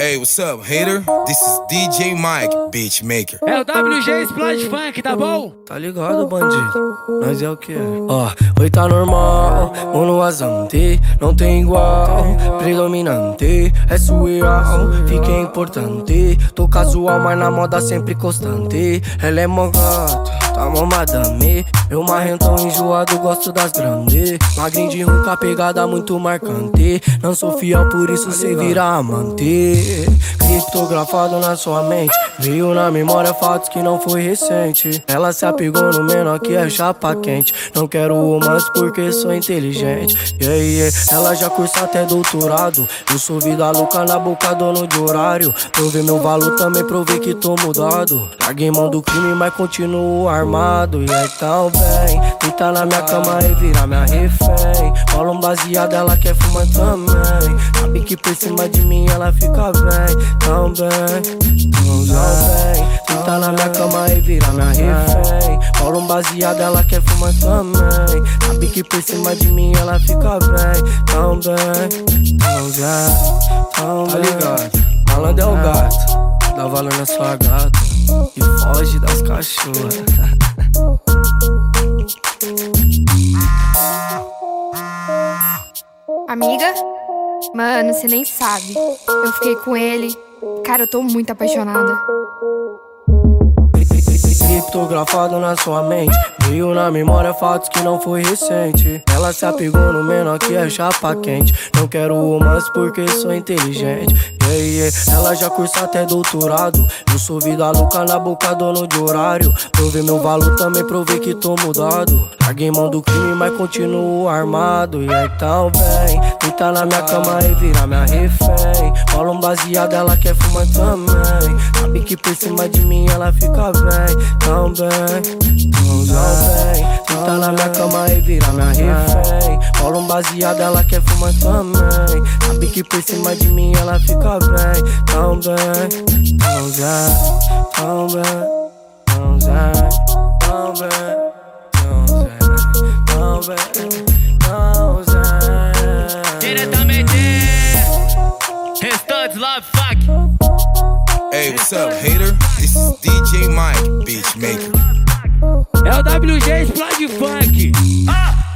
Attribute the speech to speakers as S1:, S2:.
S1: Hey, what's up, hater? This is DJ Mike, Beatmaker.
S2: É o WG Splash Funk, tá bom?
S3: Tá ligado, bandido? Nós é o que é. Ó, oi tá normal, no azante, não tem igual. Predominante, é surreal, fica importante. Tô casual, mas na moda sempre constante. Ela é mó gata. Tá madame, eu marrentão enjoado, gosto das grandes. Magrinho de rum com a pegada muito marcante. Não sou fiel, por isso cê vira amante. Criptografado na sua mente. Veio na memória fatos que não foi recente. Ela se apegou no menor que é chapa quente. Não quero romance porque sou inteligente. Yeah, yeah. Ela já cursa até doutorado. Eu sou vida louca na boca, dono de horário. Provei meu valor, também provei que tô mudado. Larguei mão do crime, mas continuo armado armado e aí tão bem Deita na minha cama e vira minha refém. Rola um baseado, ela quer fumar também. Sabe que por cima de mim ela fica bem Tão bem, tão bem Deita na minha cama e vira minha refém. Rola um baseado, ela quer fumar também. Sabe que por cima de mim ela fica bem Tão bem, tão bem, tão bem Tá ligado? Malandro é o gato. Dá valor na sua gata. E foge das cachorras.
S4: Amiga? Mano, você nem sabe. Eu fiquei com ele. Cara, eu tô muito apaixonada.
S3: Criptografado na sua mente Veio na memória fatos que não foi recente. Ela se apegou no menor que é chapa quente. Não quero romance porque sou inteligente. Yeah, yeah. Ela já cursa até doutorado. Eu sou vida louca na boca, dono de horário. Provei meu valor, também provei que tô mudado. Larguei mão do crime, mas continuo armado. E aí tão bem Deita na minha cama e vira minha refém. Rola um baseado, ela quer fumar também. Sabe que por cima de mim ela fica bem Tão na minha cama e vira minha refém. Rola um baseado, ela quer fumar também. Sabe que por cima de mim ela fica bem. Tão bem, tão bem, tão bem Tão bem, tão bem Tão bem, tão bem
S2: Diretamente Restantes Love Fuck.
S1: Hey, what's up, hater? This is DJ Mike, Beatmaker.
S2: É o WG Explode Funk. Ah!